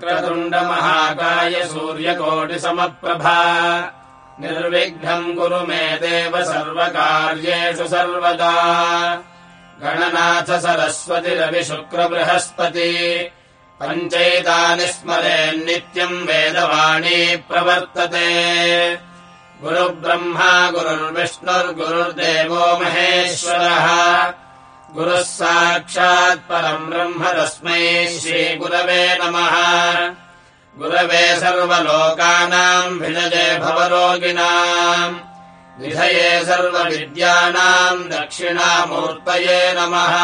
वक्रतुण्डमहाकाय सूर्यकोटिसमप्रभा निर्विघ्नम् कुरु मे देव सर्वकार्येषु सर्वदा। गणनाथ सरस्वति रविशुक्रबृहस्पति। पञ्चैतानि स्मरेन्नित्यम् वेदवाणी प्रवर्तते। गुरुब्रह्मा गुरुर्विष्णुर्गुरुर्देवो महेश्वरः गुरुः साक्षात् परम् ब्रह्म तस्मै श्रीगुरवे नमः। गुरवे सर्वलोकानाम् भिजये भवरोगिणाम्। विधये सर्वविद्यानाम् दक्षिणामूर्तये नमः।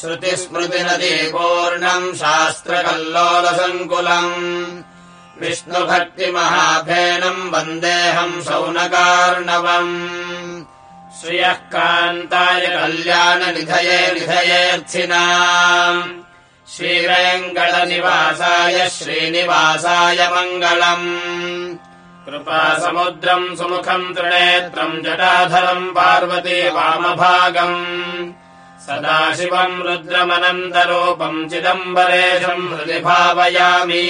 श्रुतिस्मृतिनदीपूर्णम् शास्त्रकल्लोलसङ्कुलम्। विष्णुभक्तिमहाफेनम् वन्देऽहम् शौनकार्णवम् श्रियः कान्ताय कल्याणनिधये निधयेऽर्थिनाम्। श्रीवेङ्कटनिवासाय श्रीनिवासाय मङ्गलम्। कृपासमुद्रम् सुमुखम् त्रिनेत्रम् जटाधरम् पार्वती वामभागम्। सदाशिवम् रुद्रमनन्तरूपम् चिदम्बरेशम् हृदि भावयामि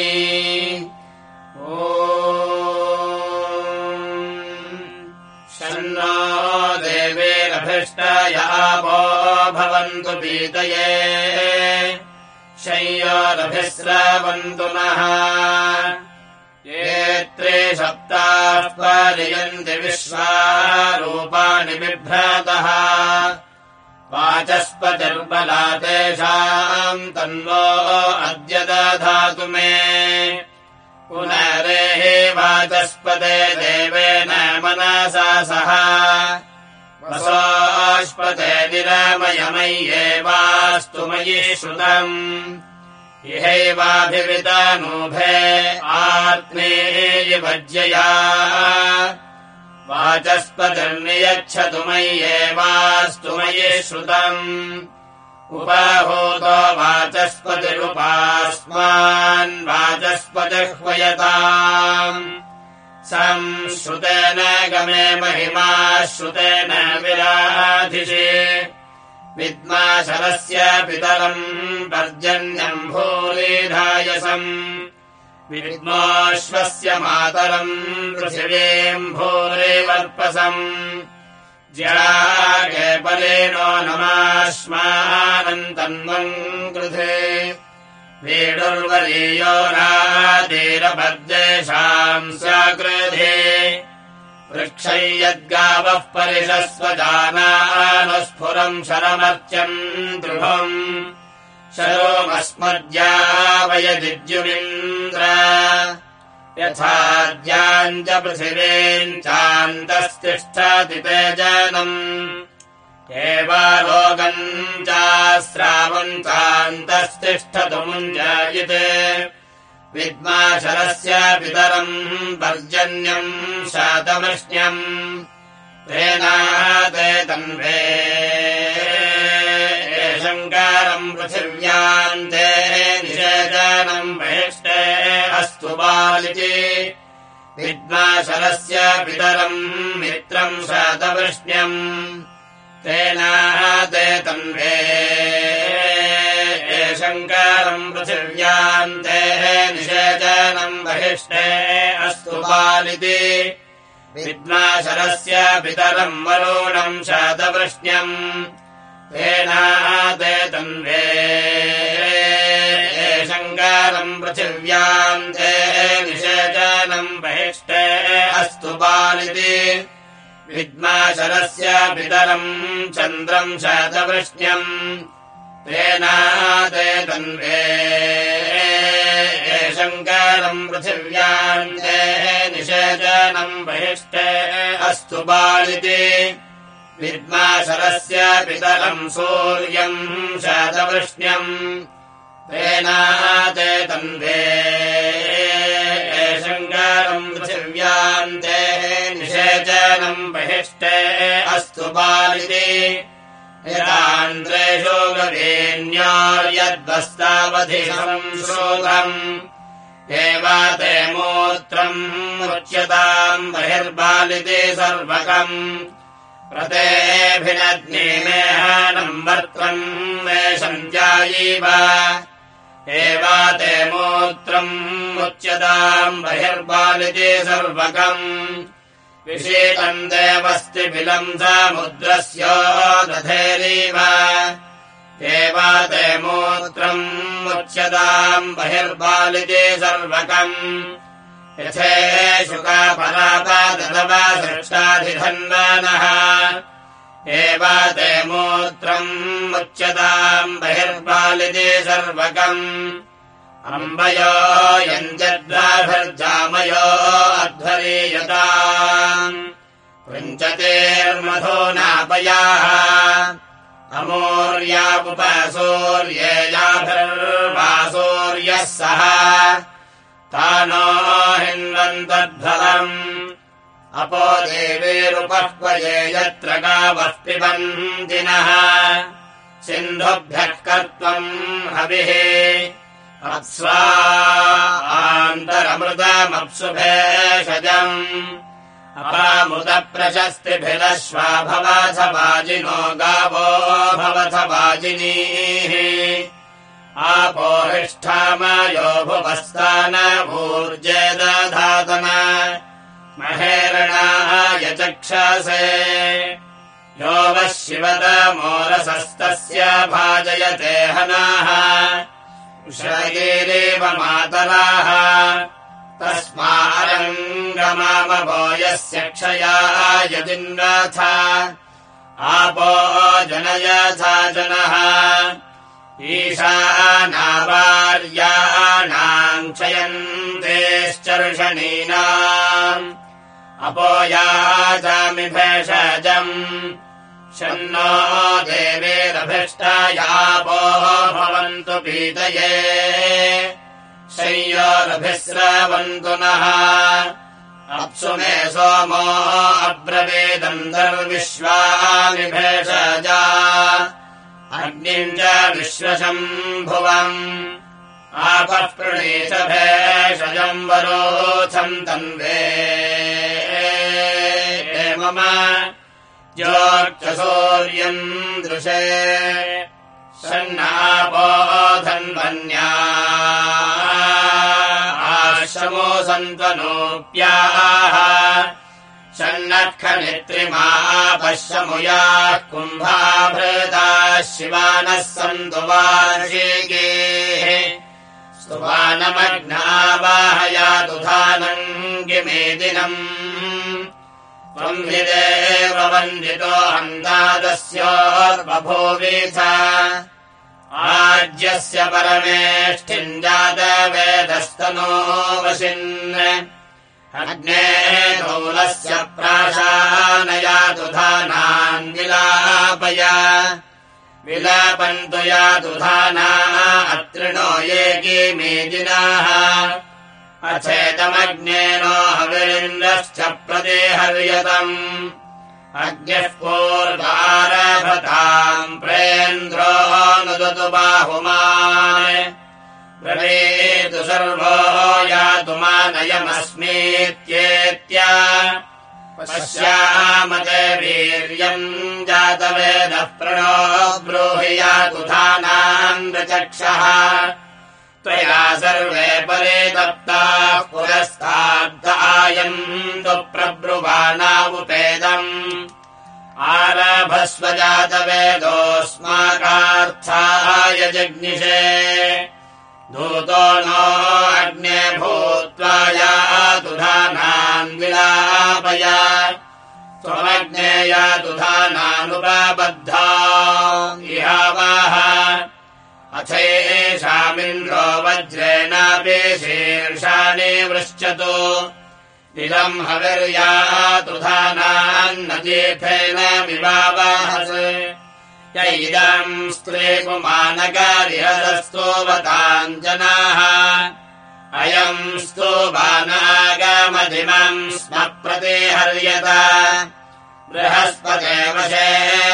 शन्नो देवेरभिष्टयापो भवन्तु पीतये। शय्योरभिस्रावन्तु नः। ये सप्ताः पालयन्ति विश्वारूपाणि बिभ्रातः। वाचस्पतिर्बला तेषाम् तन्वो अद्य दधातु मे पुनरेः वाचस्पते देवेन मनसा सह। वसोऽस्पते निरामयमय्येवास्तु मयि श्रुतम्। इहैवाभिवितानूभे आत्मेयवज्यया वाचस्पतिर्नियच्छतु मय्येवास्तु मयि श्रुतम् उपाहूतो वाचस्पतिरुपास्मान् वाचस्पतिह्वयताम्। संश्रुतेन गमे महिमा श्रुतेन विराधिषे। विद्माशरस्य पितरम् पर्जन्यम् भूरिधायसम्। विद्मोऽश्वस्य मातरम् पृथिवीम् भूरिवर्पसम् ज्यागेपलेनो नमाश्मानन्तन्वम् कृते। वीडुर्वरीयो राधीरभद्रेषाम् सकृधे वृक्षै यद्गावः परिषस्वजानानुस्फुरम् शरमर्त्यम् दृढम् शरोमस्मद्यावयदिद्युमिन्द्र यथाद्याम् च पृथिवीम् चान्तस्तिष्ठति तेजनम् एवालोकम् चास्रावम् चान्तस्तिष्ठतु मुञ्जायते विद्माशरस्य पितरम् पर्जन्यम् शातमृष्ण्यम् तेनाते तन्वे। शङ्कारम् पृथिव्यान्ते निषेचनम् बहिष्टे अस्तु बालिति विद्माशरस्य पितरम् मित्रम् शातवृष्ण्यम् तेनाते तन्वे। शङ्कारम् पृथिव्यान्ते निषेचनम् बहिष्टे अस्तु बालिति। विद्माशरस्य पितरम् वरुणम् शातवृष्ण्यम् तेनाते तन्वे शङ्कारम् पृथिव्यान्ते निषेचनम् बहिष्टे अस्तु बालिति। विद्माशरस्य पितरम् चन्द्रम् शातवृष्ण्यम् तेनाते तन्वे। शङ्कारम् पृथिव्यान्ते निषेचनम् बहिष्टे अस्तु बालिति। विद्माशरस्य पितरम् सूर्यम् शातवृष्ण्यम् तेनाते तन्वे शङ्कारम् पृथिव्यान्ते निषेचनम् बहिष्टे अस्तु बालिति। यदान्द्रेषु गवेन्यार्यद्वस्तावधिशम् श्रोतम् एवाते मूत्रम् उच्यताम् बहिर्बालिते सर्वकम्। वर्त्रम् वेषम् जायीव एवा ते मूत्रम् मुच्यताम् बहिर्बालिति सर्वकम्। देवस्तिबिलम् समुद्रस्य दधेरीव। एवा ते मूत्रम् मुच्यताम् बहिर्बालिति सर्वकम्। यथे शुकापरापादवा सृष्टाधिधन्वानः एवा ते मूत्रम् मुच्यताम् बहिर्बालिति सर्वकम्। अम्बयो यञ्जद्वाभिर्जामयो अध्वरीयता पृञ्चतेर्मधो नापयाः। अमूर्यापुपसूर्येयाभिर्वासूर्यः सह। तानो हिन्वन्तद्भवम् अपो देवीरुपह्वये यत्र गावः पिबन्दिनः सिन्धुभ्यः कर्त्वम् हविः। अप्स्वा आन्तरमृतमप्सुभेषजम् अपामृतप्रशस्तिभिरश्वा भवथ वाजिनो गावो भवथ वाजिनीः। आपोहिष्ठामयो भुवस्तानभूर्जे दधातन महेरणाय चक्षसे यो वः शिवतमोरसस्तस्य भाजयते हनाः। शरीरेव मातराः। तस्मारङ्गमामभो यस्य क्षयाय यदिन्नाथ। आपो जनयथा जनः। ईशानावार्याणाम् क्षयन्तेश्चर्षणीनाम् अपोयाजामि भेषजम्। शन्नो देवेरभिष्टायापो भवन्तु पीतये। शय्योरभिस्रवन्तु नः। अप्सु मे सोमो अब्रवेदम् दर्विश्वानि भेषजा। अग्निम् च विश्वशम्भुवम्। आपः प्रणेश भेषजम् वरोथम् तन्वे मम ज्योक्षसूर्यम् दृशे सन्नापोधन्वन्या आश्रमो सन्त्वनोऽप्याः पश्यमुयाः कुम्भाभृताः शिवानः सन्तु वार्षिकेः स्तुवानमग्नावाहयातु धानम् गिमेदिनम् त्वम् हि देव वन्दितो हन्तादस्योर्बभूवीथ आज्यस्य परमेष्ठिम् जातवेदस्तनो वशिन् अग्ने कौलस्य प्राशानयातु धानान् विलापय। विलापन्तु यातु धाना अत्रिणो ये मेदिनाः अचेतमग्नेनो हविरिन्द्रश्च प्रदेहर्यतम् अग्निः पूर्वारभताम् प्रेन्द्रो नुदतु बाहुमान्। ब्रवीतु सर्वो यातु मानयमस्मीत्येत्य। पश्यामते वीर्यम् जातवेदः प्रणो ब्रूहि यातु धानान् रचक्षः त्वया सर्वे परे दत्ताः पुरस्ताब्धायन्तु प्रब्रुवाणावुपेदम् आरभस्वजातवेदोऽस्माकार्थाय जग्निषे। दूतो नो अग्ने भूत्वा धानान् विलापय। त्वमग्ने यातु धानानुपबद्धा। इहावाह अथेषामिन्द्रो वज्रेणापि शीर्षाणि वृश्चतु। इदम् हविर्यातु धानान्नदीफेन विवावाहस्। य इदम् स्त्री पुमानकारिहदस्तोवताम् जनाः अयम् स्तोबानागमधिमम् स्म प्रतिहर्यत बृहस्पते वशे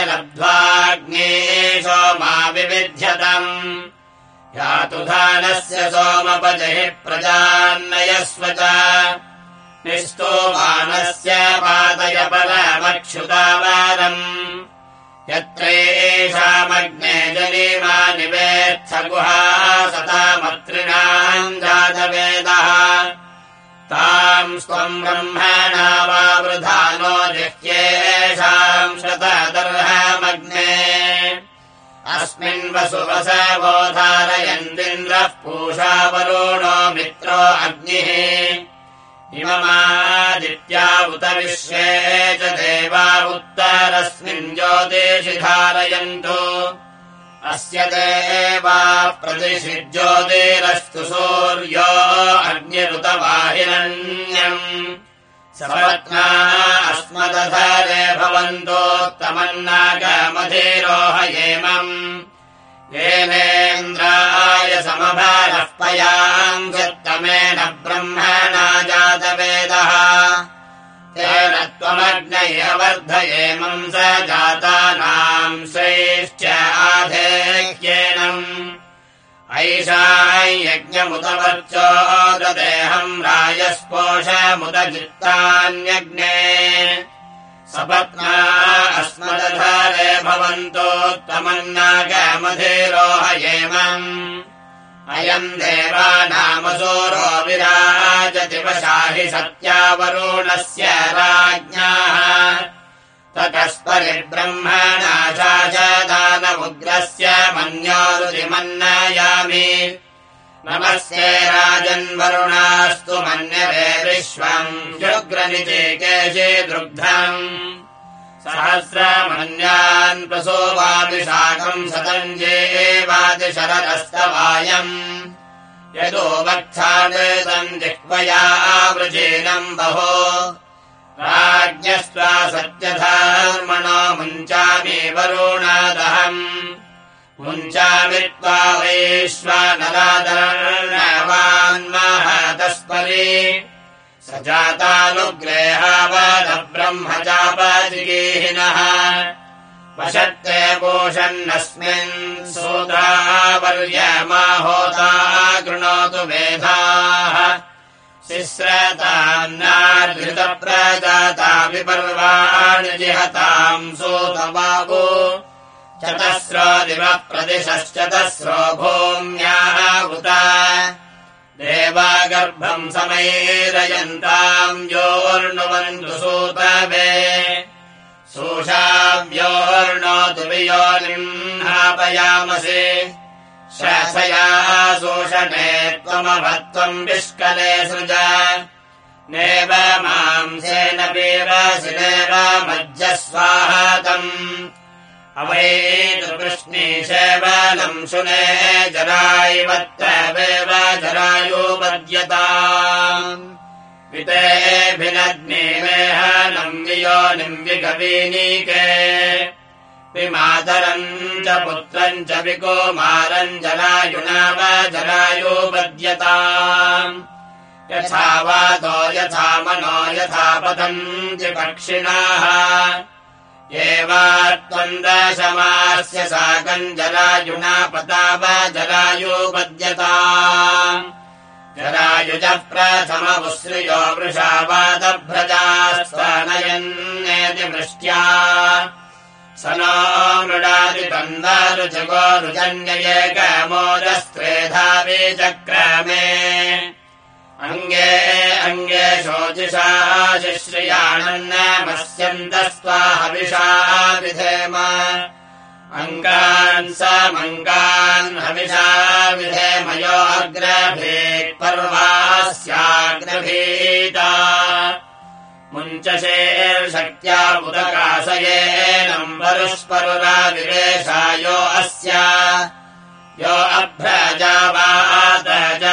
लब्ध्वाग्ने सोमा विविध्यतम्। यातु धानस्य सोमपजहि प्रजान्नयस्व च। निस्तोमानस्य पातय परमक्षुतावारम् यत्र एषामग्ने जनीमा निवेत्थ गुहा येषाम् स्वम् ब्रह्मणा वा वृधानो जिह्येषाम् शतदर्हमग्ने। अस्मिन् वसुवसवो धारयन्दिन्द्रः पूषा वरुणो मित्रो अग्निः। इममादित्या उत विश्वे च देवा उत्तरस्मिन् ज्योतिषि धारयन्तु। अस्य देवा प्रतिषि सूर्यो अग्निरुतवाहिरण्यम् सपत्ना अस्मदधरे भवन्तोत्तमन्नागमधिरोहयेमम्। येनेन्द्राय समभारः पयाम् यत्तमेन ब्रह्मणा जातवेदः। तेन त्वमग्नय वर्धयेमम् स जातानाम् श्रेष्ठ आधेह्येनम् ऐषा यज्ञमुदवर्चो ददेहम् राजस्पोषमुदजित्तान्यग्ने सपत्ना अस्मदधारे भवन्तोत्तमन्नागमधिरोहयेमम् अयम् देवानामसूरो विराजति वशाहि सत्यावरुणस्य राज्ञाः। ततस्परिब्रह्मणा दानमुग्रस्य मन्योरुतिमन्नायामि नमस्ये राजन्वरुणास्तु मन्यवे विश्वम् युग्रनिचे केशे दुग्धम्। सहस्रमन्यान् प्रसोवादिशाकम् सतञ्जे एवादिशरदस्तवायम्। यदो वक्षादम् जिह्वया वृजेनम् बहो। राज्ञस्त्वा सत्यधर्मणो मुञ्चामि वरुणादहम् मुञ्चामि त्वा वैश्वानरादर्णवान्महतस्परि स जातानुग्रेहावद ब्रह्मजापजिगेहिनः वशत्ते पोषन्नस्मिन् सोदावर्यमाहोता गृणोतु वेधाः। शिश्रतान्नार्धृतप्रजाता विपर्वाणि जिहताम् सोतबाबो चतस्रो दिवः प्रदिशश्चतस्रो भूम्याः उत। देवागर्भम् समैरयन्ताम् योर्णुवन्तु सूतवे। सोषाव्योर्णोतु वियोनिम् नापयामसि शसया शोषणे त्वमभत्वम् विष्कले सृज। नेव मांसेन पीवसिनेव मज्जस्वाहातम् अवैतृष्णीशेवलम् शुने जरायवत्तवेव जरायोपद्यता। वितेऽभिनग्निमेहनम् वियोनिम् विगवीनीके। विमातरम् च पुत्रम् च विकुमारम् जरायुनाव जरायोपद्यता। यथा वातो यथा मनो यथा पतन्ति पक्षिणाः एवा त्वम् दशमास्य साकम् जरायुना पताव जरायोपद्यता। जरायुजः प्रथममुश्रियो वृषावादभ्रजास्तनयन्नेति वृष्ट्या। स नो मृडादि कन्दरुजगोरुजन्ययेकमोदस्त्रेधा विचक्रमे अङ्गे अङ्गे शोचिषा शिश्रियाणन्नमस्यन्तस्त्वा हविषा विधेम। अङ्गान् समङ्गान् हविषा विधेमयोऽग्रभीत् पर्वास्याग्रभीता मुञ्चशेर्शक्त्या उदकाशयेनम् वरुष्परुराविवेशायो अस्य। यो अभ्रजावातजायश्च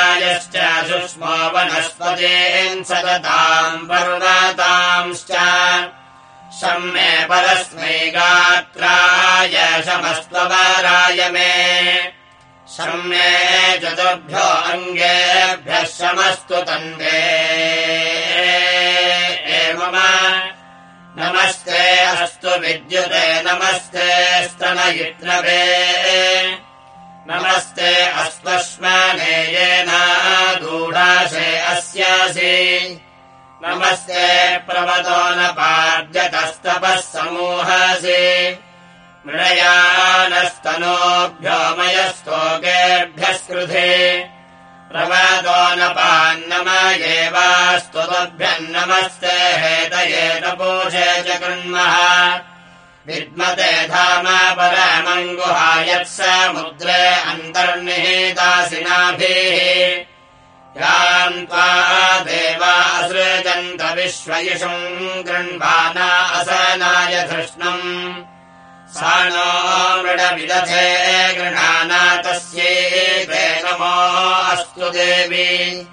सुष्मो वनस्पतीन् सतताम् पर्वतांश्च शम्मे परस्मै गात्राय शमस्त्वराय मे। शम्ये चतुर्भ्यो अङ्गेभ्यः शमस्तु तन्वे नमस्ते अस्तु विद्युते नमस्ते स्तनयित्रवे नमस्ते गूढासे अस्यासि। नमस्ते पाद्यतस्तपः समूहसि। मृळयानस्तनोभ्यो मयस्तोकेभ्यः स्कृधे प्रवतो न पान्नमयेवा स्तुतभ्यन्नमस्ते हेतयेतपोषे च कृण्मः विद्मते धाम परमङ्गुहायत्स मुद्रे अन्तर्निहितासिनाभिः। गृह्वाना असनाय धृष्णम्। सा नो मृडविदधे गृह्णाना तस्यै नमो अस्तु देवी।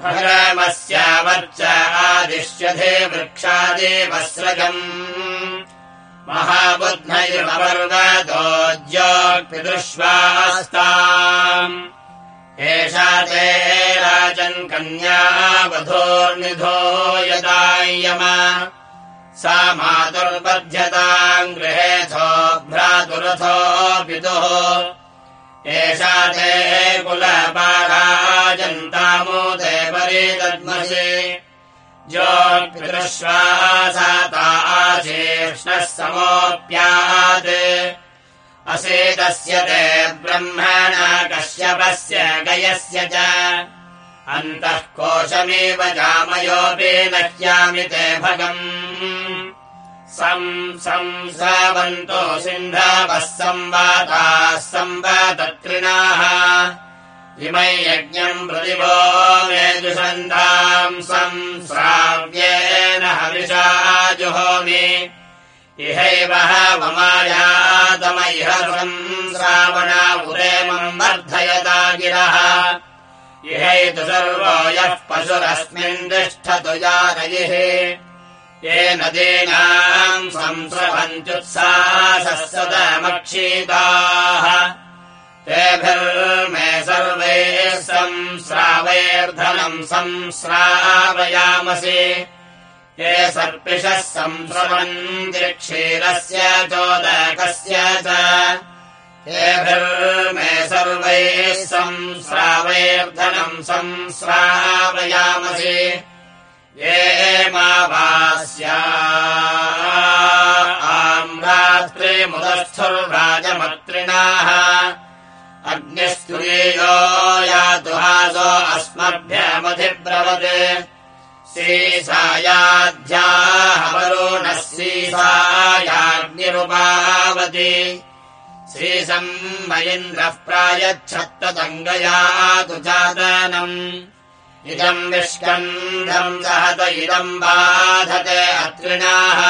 भरमस्यावर्च आदिश्यधे वृक्षादेवस्रजम् महाबुध्नैर्मपर्वतोज्योक्पिदृश्वास्ताम् एषा ते राजन् कन्यावधोर्निधो यदायम सा मातुर्बध्यताम् गृहेऽथो भ्रातुरथो पितुः। एषा ते कुलपाराजन्तामोदे परे दद्मसे ज्योतिदृश्वासाता आशीर्ष्णः समोऽप्यात्। असेतस्य ते ब्रह्मण कश्यपस्य गयस्य च। अन्तः कोशमेव जामयोऽपि न ह्यामि ते भगम्। सं संसावन्तो सिन्धवः संवाताः संवादत्रिणाः इमै यज्ञम् प्रतिभो मे दुषन्ताम् संस्राव्येन हविषा जुहोमि। इहैव वमायातमैह संश्रावणा उरेमम् वर्धयता गिरः। इहैतु सर्वो यः पशुरस्मिन् तिष्ठतु जारयिः ये नदीनाम् संस्रवन्त्युत्साहसदमक्षीताः तेभिर्मे सर्वैः संस्रावैर्धनम् संस्रावयामसि ये सर्पिषः संस्रवन्ति क्षीरस्य चोदकस्य च। तेभिर्मे सर्वैः संस्रावैर्धनम् संस्रावयामसि ये मावास्या आम्रात्रिमुदस्थुर्राजमत्रिणाः अग्निस्तुलीयो यातुहासो अस्मभ्यमधिब्रवत् सीसायाध्याहवरोणः सीसायाग्निरुपावति श्रीसम्मयिन्द्रः प्रायच्छत्तदङ्गयातु चादनम् इदम् विष्कन्धम् सहत इदम् बाधते अत्रिणाः।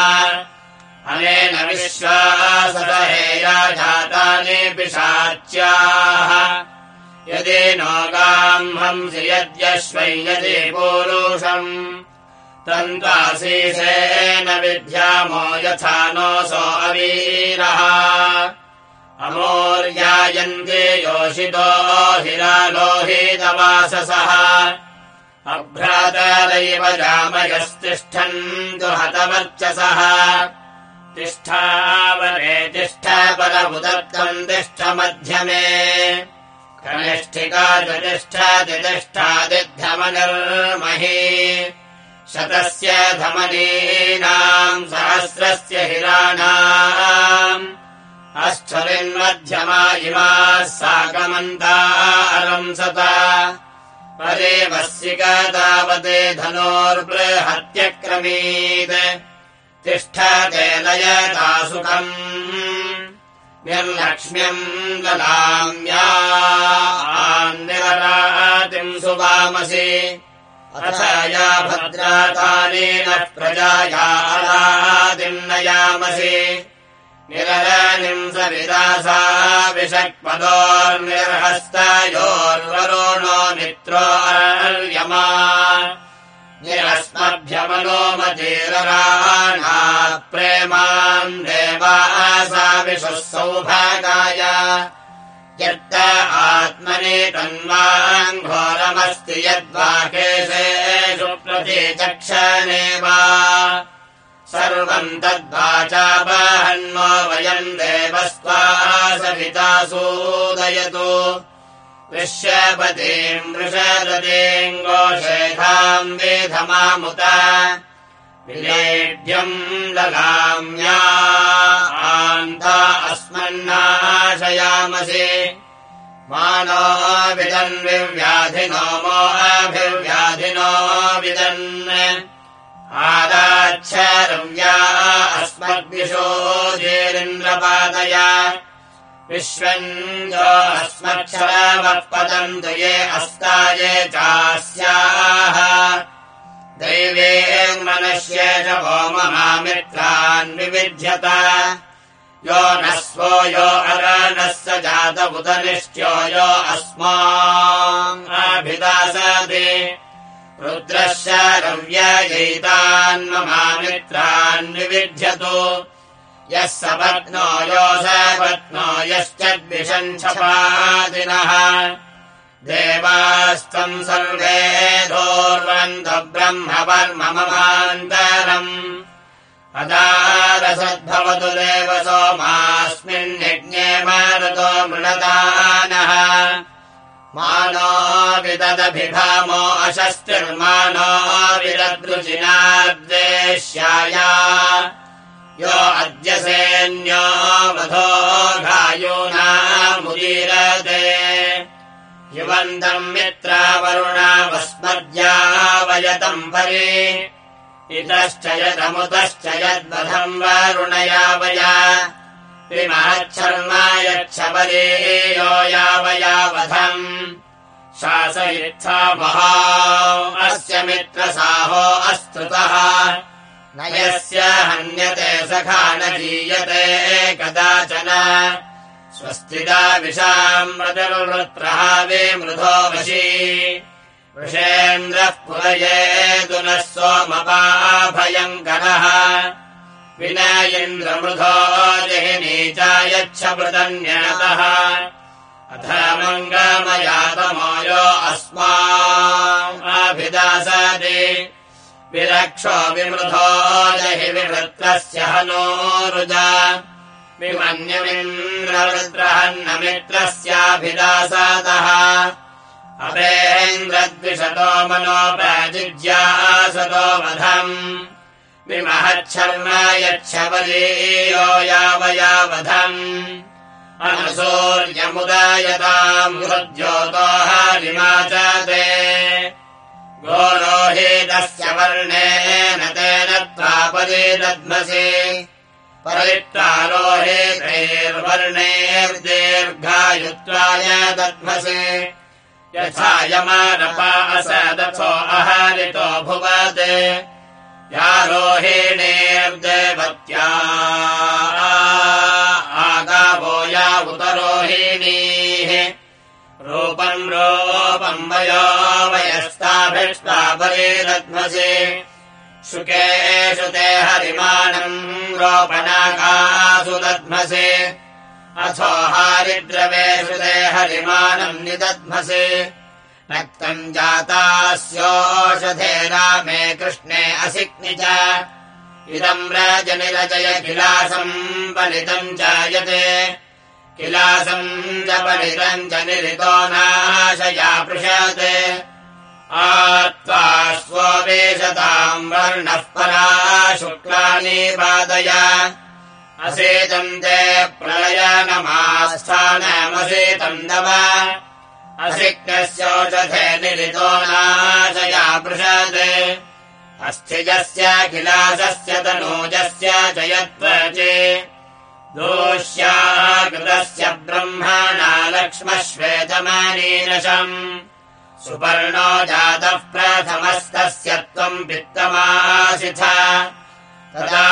अनेन विश्वासरहेया जातानि पिशाच्याः यदि नोगाम् हंसि यद्यश्वै यदि पूरुषम्। तन्त्वाशीषेण विद्यामो यथा नोऽसो अवीरः। अमोर्यायन्ते योषितो हिरालोहितवाससः। अभ्रातरैव रामयस्तिष्ठन्तु हतवर्चसः तिष्ठावरे तिष्ठ परमुदत्तम् तिष्ठ मध्यमे कनिष्ठिका तिष्ठादितिष्ठादिधमनिर्मही शतस्य धमनीनाम् सहस्रस्य हिराणाम्। अस्थुरिन्मध्यमा इमाः साकमन्ता अरंसता परेवस्यिका तावते धनोर्बृहत्यक्रमीत्। तिष्ठते लयता सुखम् निर्लक्ष्म्यम् ददाम्यान्निररातिम् सुवामसि। अथ या भद्रातानेन प्रजाया अलादिम् नयामसि। निरनिम् सविदासा विषक्पदोर्निर्हस्तयोर्वरुणो मित्रो अर्यमा निरस्मभ्यमनोमतीरराणा प्रेमाम् देवासा विशुः सौभागाय। यत्त आत्मनि तन्वाम् घोरमस्ति यद्वाकेशेषु प्रतीचक्षणे वा सर्वम् तद्वाचापहन्मो वयम् देवस्त्वा सविता सूदयतु विश्वपतीम् गोषेधाम् वेधमामुत। विलेढ्यम् आन्ता अस्मन्नाशयामसि। मानो मो अभिव्याधिनो विदन्। आदाच्छरव्या अस्मद्विशोजेरिन्द्रपादय विश्वञ्जो पतन्तु ये अस्ताये चास्याः दैवे मनस्य च वो ममामित्रान् विविध्यत। यो न स्वो यो अरणः स जात उदनिष्ट्यो यो अस्माभिदासति ममामित्रान् विविध्यतु यः सपत्नो यो सपत्नो यश्च द्विषञ्छपादिनः देवास्तम् सर्वे धोर्वन्त ब्रह्म ममान्तरम् अदारसद्भवतु देव सोमास्मिन्यज्ञे मारुतो अशस्तिर्मानो विददृचिनाद्वेश्याय यो अद्य सेन्यो वधो घायूनामुदीरते युवन्तम् वयतम् परे। इतश्च यदमुतश्च यद्वधम् वरुणयावय विमहच्छर्मा यच्छबलेयो यावयावधम् शासयित्था महा। अस्य मित्रसाहो अस्तुतः न यस्य हन्यते सखा न जीयते कदाचन स्वस्तिदा विशाम् मृतिर्वृत्रहावे मृधो वशी। वृषेन्द्रः पुरयेतु नः सोमपाभयङ्करः विनयेन्द्रमृधो जहिनी चायच्छमृतन्यतः अथ मङ्गमयातमो यो अस्माभिदासति विरक्षो विमृधो जहि विवृत्रस्य हनोरुजा विमन्यमिन्द्रवृत्रहन्नमित्रस्याभिदासातः अपेन्द्रद्विषतो मनोपजिज्यासतो वधम्। विमहच्छर्म यच्छवलीयो यावयावधम्। अनुसूर्यमुदायताम् हृद्योतो हरिमा च ते गोरोहितस्य वर्णेन तेन त्वापदे दद्मसि परित्रारोहेतैर्वर्णेर्दीर्घायुत्वाय दध्मसे। यथा यमानपा अहरितो भुवत्। यारोहिणेर्देवत्या आगावो या उतरोहिणीः रूपम् रूपम् वयो वयस्ताभिष्टापरे दध्मसे शुकेषु ते हरिमानम् रोपणाकासु दध्मसे अथो हारिद्रवेषु ते हरिमानम् निदध्मसे रक्तम् जातास्योषधे रामे कृष्णे असिक्नि च। इदम् रजनिरजय किलासम् पलितम् जायते किलासम् च पलितम् च निरितो नाशया पृशते आत्वा स्ववेशताम् वर्णः परा शुक्लानि पादय। असेतम् ते प्रलयनमास्थानमसेतम् नव। असिक्तस्योषधे निरितो नाशया पृषत्। अस्थिजस्य किलासस्य तनूजस्य च यत्त्वचे दोष्याकृतस्य ब्रह्मणा लक्ष्मश्वेतमानीनशम् सुपर्णो जातः प्रथमस्तस्य त्वम् वित्तमासिथ। तदा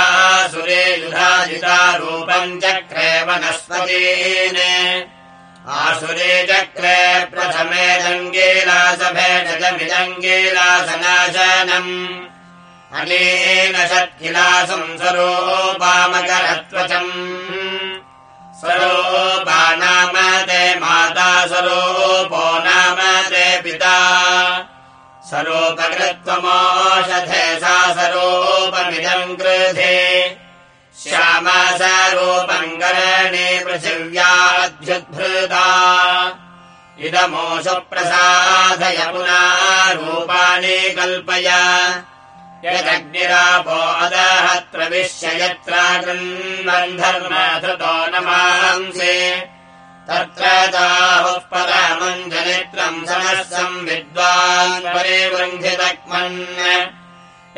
सुरे युधाजितारूपम् चक्रे वनस्पतीन्। आसुरे चक्रे प्रथमे दङ्गेलासभेदमिदङ्गेलासनाशनम् अनेन षट्किलासम् स्वरूपामकरत्वचम् स्वरूपा नाम ते माता स्वरूपो नाम ते पिता। स्वरूपकृत्वमोषधे सा स्वरूपमिदम् कृधे। श्यामा स्वरूपम् करणे पृथिव्याद्भृता इदमोषु प्रसाधय पुना रूपाणि कल्पय यदग्निरापो अदहत्र विश्य यत्रा न मांसे तत्र ताहुः परामम् जनित्रम् समस्तम् विद्वान् परिवृन्धितक्मन्।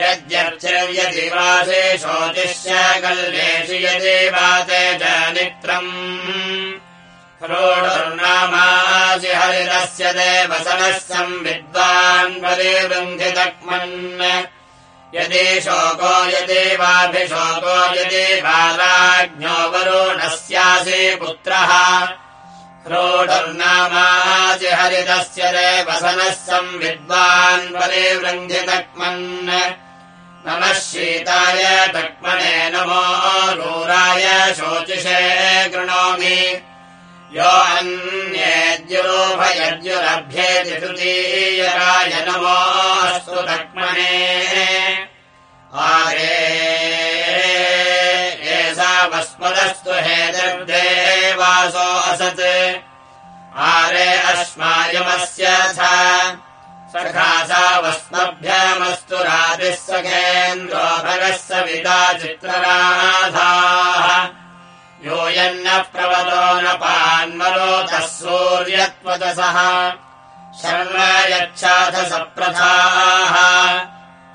यद्यर्चर्यदिवासे शोचिष्य कल्लेषु यदेवाते जनित्रम्। रोढुर्नामासि हरितस्य देवसनः विद्वान् परिवृन्धितक्मन् यदि शोको यदेवाभिशोको यदि बालाज्ञो वरुणस्यासि पुत्रः। रोढुर्नामासि हरितस्य देवसनः विद्वान् परिवृन्धितक्मन् नमः शीताय तक्मणे नमो रूराय शोचिषे कृणोमि यो अन्येद्युरोभयद्युरभ्येति तृतीयराय नमोऽस्तु तक्मणे आरे एषावस्मदस्तु हेतर्देवासो असत्। आरे अस्मायमस्य सखासावस्मभ्यमस्तु रातिः सखेन्द्रो भगः सविता चित्रराधाः। योऽयन्न प्रवतो न पान्मलोतः सूर्यत्वदसः। शर्म यच्छाथ सप्रथाः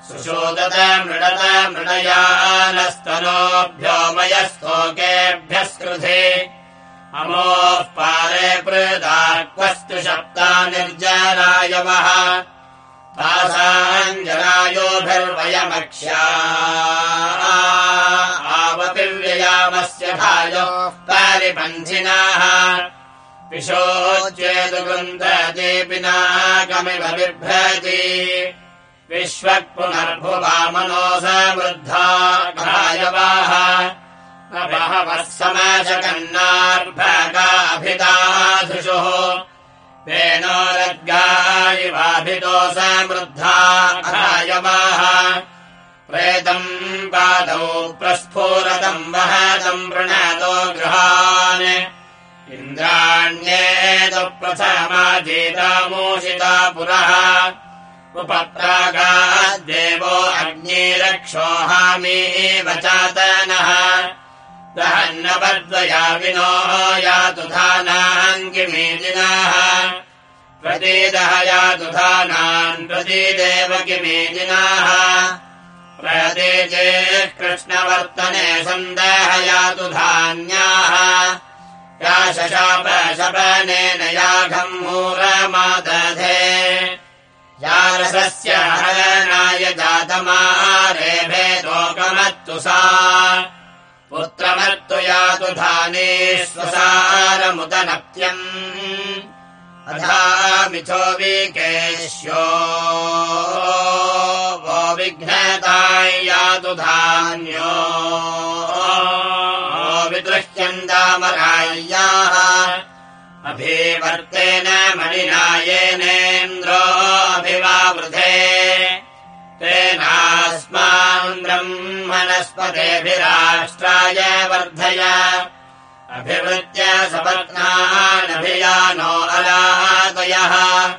सुशोदत मृडत मृडयानस्तनोभ्यो मयस्तोकेभ्यः स्कृधे अमोः पारे पृदाक्वस्तु शप्ता निर्जरायवः तासाञ्जनायोभिर्वयमक्ष्या आवपिव्ययामस्य भायो परिपन्थिनाः पिशोच्चेदुगुन्ददेपिनाकमिव बिभ्रति विश्वक् पुनर्भुवामनो घायवाः बहवः समाशकन्नार्भगाभिदाधुषुः वेणोरद्गायिवाभितो समृद्धा घायवाः प्रेतम् पादौ प्रस्फुरतम् वहतम् वृणतो गृहान्। इन्द्राण्येतु प्रथमाजीतामूषिता पुरः उपप्रागाद्देवो अग्निरक्षोहामीव चातनः। दहन्नपद्वया विनो यातु धानान् किमेदिनाः प्रतीदः यातु धानान् प्रतीदेव किमेदिनाः प्रतीजे कृष्णवर्तने सन्देहयातु धान्याः। या शशाप शपनेन याघम् मूलमादधे रसस्य हरणाय जातमारेभे लोकमत्तु सा। पुत्रमत्तु यातु धानेष्वसारमुदनप्त्यम् अधा मिथो विकेश्यो वो विघ्नताय यातु धान्यो। विदृह्यन्दामराय्याः अभिवर्तेन मणिनायेनेन्द्रोऽभिवावृधे तेनास्मान् ब्रह्मणस्पतेभिराष्ट्राय वर्धय। अभिवृत्य सपत्नानभियानो अलादयः।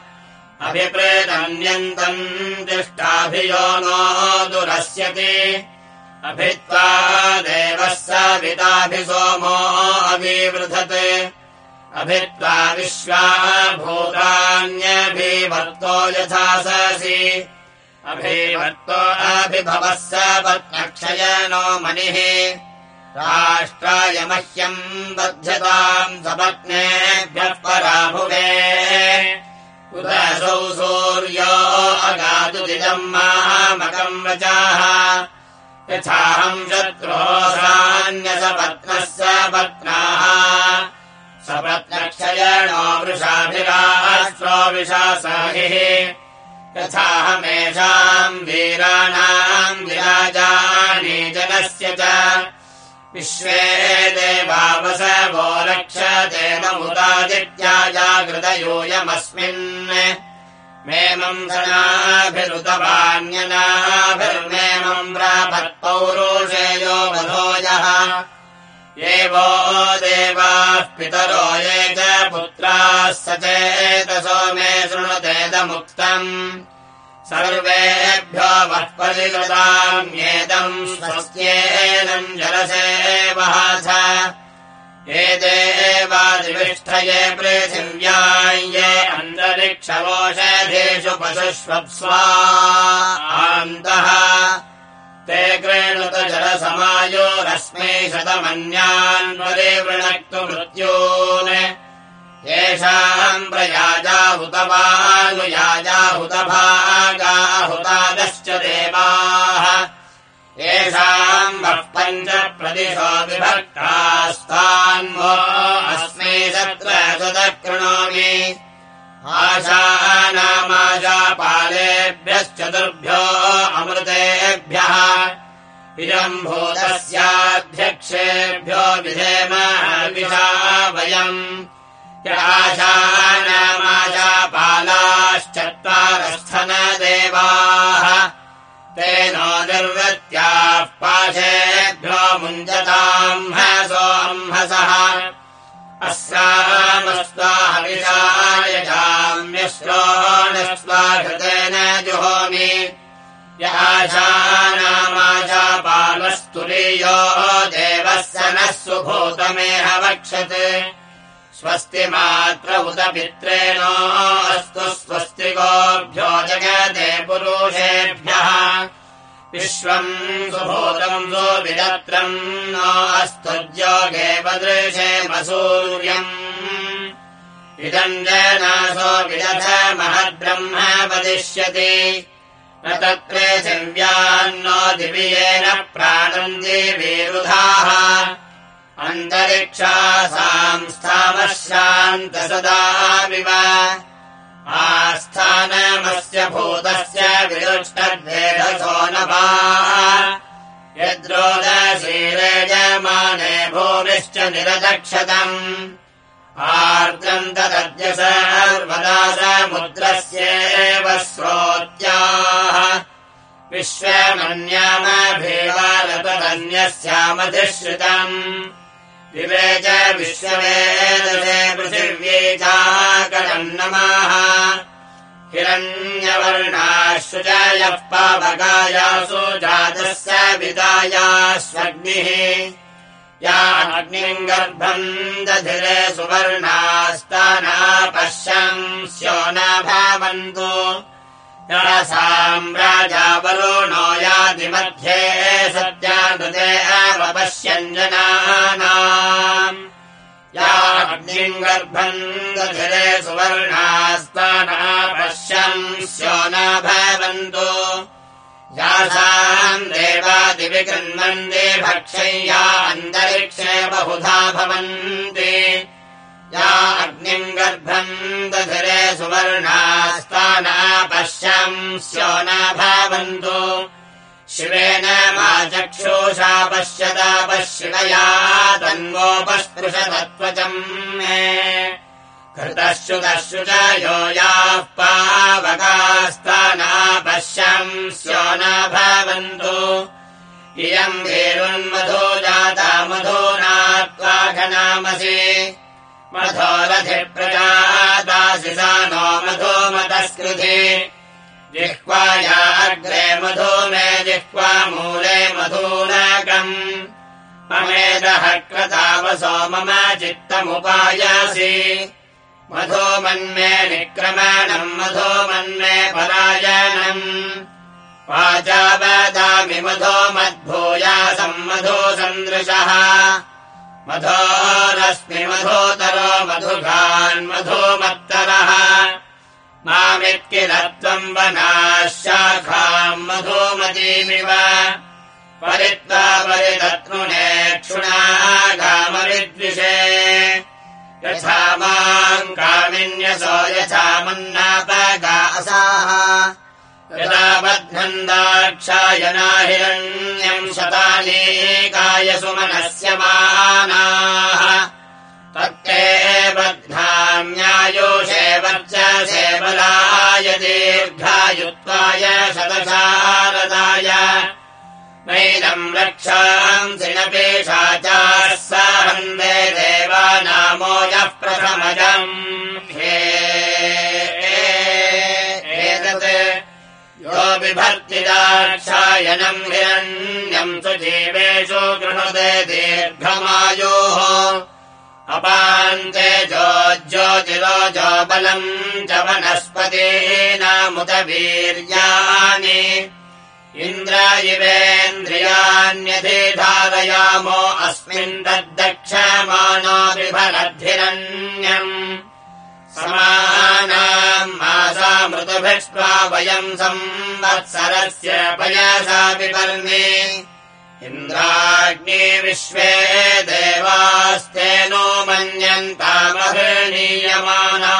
अभिप्रेतन्यन्तम् तिष्ठाभियो नो दुरस्यति। अभित्वा देवः सविताभिसोमो अभिवृधत् अभित्वा विश्वा भूतान्यभिवर्तो यथा ससि। अभिवर्तो अभिभवः स पत्नक्षयनो मणिः। राष्ट्राय मह्यम् बध्यताम् सपत्नेभ्यः पराभुवे। उदसौ सूर्यो अगातुदिदम् मामकम् वचाः यथाहम् शत्रोसान्यसपत्नः विशासाहिः। यथाहमेषाम् वीराणाम् विराजानि जनस्य च। विश्वे देवावसवो रक्षते नमुदादित्या जागृतयूयमस्मिन् मेमम् सनाभिरुतवान्यनाभिर्मेमम् प्रापत्पौरुषेयो वधोजः देवाः पितरो ये च पुत्राः सचेतसो मे शृणुतेदमुक्तम् सर्वेभ्यो वः परिगताम्येदम् स्वस्त्येनम् जलसे वहाथ एतेवादिविष्ठये पृथिव्याये अन्तरिक्षवोषधेषु पशुष्वप्स्वान्तः ते क्रेणुत जलसमायोरस्मै शतमन्यान्वरे वृणक्तु मृत्यून्। येषाम् प्रयाजाहुतवानुयाजाहुतभागाहुतादश्च देवाः। येषाम् वः पञ्च प्रदिशो विभक्तास्तान्वो अस्मै सत्र कृणोमि आशानामाशापालेभ्यश्चतुर्भ्यो अमृतेभ्यः विजम्भूतस्याध्यक्षेभ्यो विधेम विषा वयम्। याशानामाशापालाश्चत्वारस्थनदेवाः तेनो निर्वृत्याः पाशेभ्यो मुञ्जताम् हसोऽम्हसः अस्यामस्वाहविषायजाम्यश्रोणस्वाघृतेन जुहोमि याशानामाशापालस्तुलीयो देवः स नः सुभूतमेह वक्षत् स्वस्ति मात्र उत पित्रेणोऽस्तु स्वस्ति गोभ्यो जगते पुरुषेभ्यः। विश्वम् सुभूतम् सुविदत्रम् नोऽस्तु ज्योगे वदृशेमसूर्यम् इदम् जनासो विदथ महद्ब्रह्म वदिष्यति न तत्र दिव्यान्नो दिव्येन प्राणम् देवीरुधाः। अन्तरिक्षासांस्थामशान्तसदाविव आस्थानमस्य भूतस्य विरुष्टद्भेदसो नभा। यद्रोदशीरेजमाने भूमिश्च निरदक्षतम्। आर्द्रम् तदद्य सर्वदा समुद्रस्येव स्रोत्याः पृथिव्ये नमः हिरण्यवर्णाशु च यः पावगायासु जातः स विदायास्वग्निः। या अग्निम् गर्भम् दधिरे सुवर्णास्ताना पश्यन् स्यो न भावन्तु साम्राजावरुणो यादिमध्ये सत्याकृते अवपश्यञ्जनानाम् याग्निम् गर्भम् दधिरे सुवर्णास्ताना पश्यन् स्यो न भवन्तु। यासाम् देवादिविकृन्वन्ति भक्षय्या अन्तरिक्षे बहुधा भवन्ति या अग्निम् गर्भम् दधिरे सुवर्णास्ताना पश्यम् स्यो शिवेन मा चक्षुषा पश्यता पश्यया तन्वोपस्पृशतत्त्वचम् मे। घृतश्रुतश्रु च यो याः पावकास्ताना पश्यम् स्यो न भावन्तु। इयम् वेरुन्मधो जाता मधूनात्वाघनामसि मधोरधिप्रजादासि सा नो मधुमतस्कृति जिह्वाया अग्रे मधु मे जिह्वा मूले मधूनाकम्। ममेदः क्रतावसो मम चित्तमुपायासि। मधो मन्मे निक्रमणम् मधो मन्मे परायणम् वाचा वदामि मधो मद्भूयासम् मधो सन्दृशः मधोरस्मि मधोतरो मधुगान्मधूमत्तरः मामित्किल त्वम् वनाः शाखाम् मधूमतीमिव। परित्वा परितत्नुने क्षुणागामविद्विषे। यथा माम् कामिन्यसो यथा मन्नापगासाः यदा बध्नन्दाक्षायनाहिरण्यम् शतानीकाय सुमनस्य मानाः। तत्ते बध्नाम्यायुषे वर्चसे बलाय दीर्घायुत्वाय शतशारदाय। नैनम् रक्षांसि न पेशाचाः सहन्दे देवानामो यः प्रथमजम्। हे यो बिभर्तिदाक्षायनम् हिरण्यम् सुजीवेषु गृणुते दीर्घमायोः। अपान्ते जो ज्योतिरोजो बलम् च वनस्पतीनामुत वीर्याणि। इन्द्र इवेन्द्रियाण्यधिधारयामो अस्मिन् तद्दक्षमाणो विभरद्धिरण्यम् मासा मृतभिष्ट्वा वयम् संवत्सरस्य पयसा विपर्मि इन्द्राग्नि विश्वे देवास्तेनो मन्यन्तामहृणीयमाना